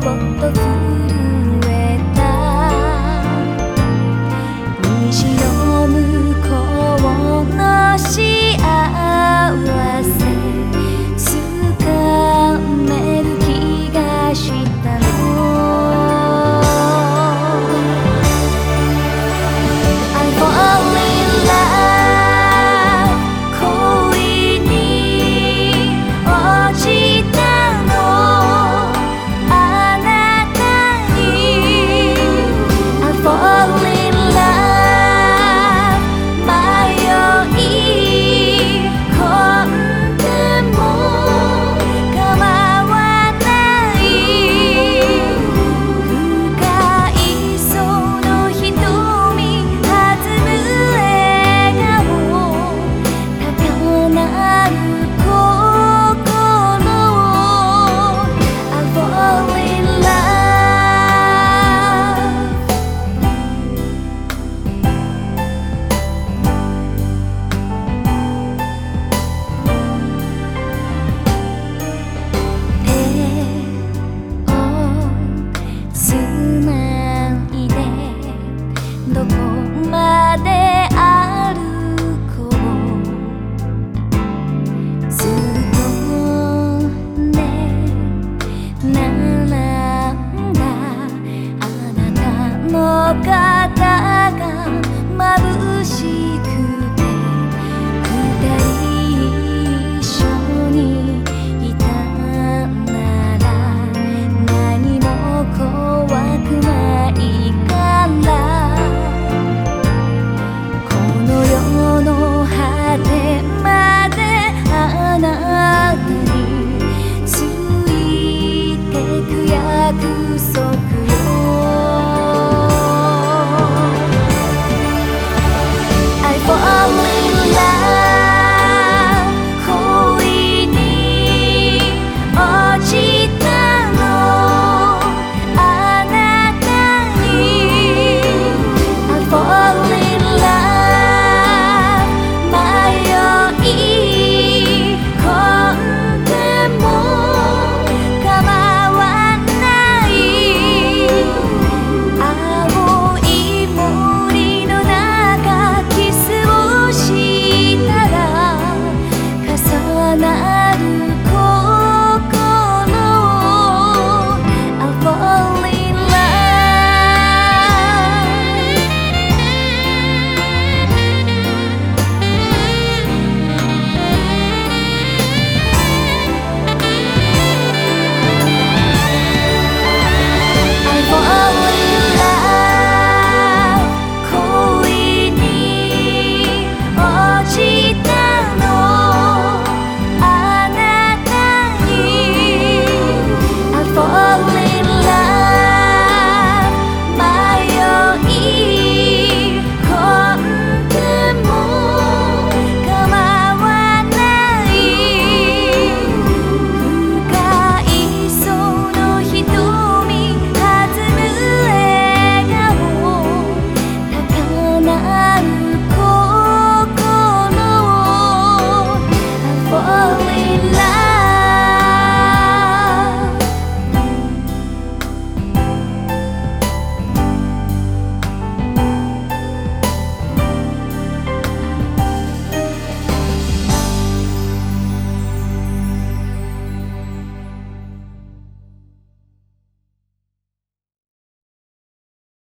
boa da. まで歩こう。ずっねんだあなたの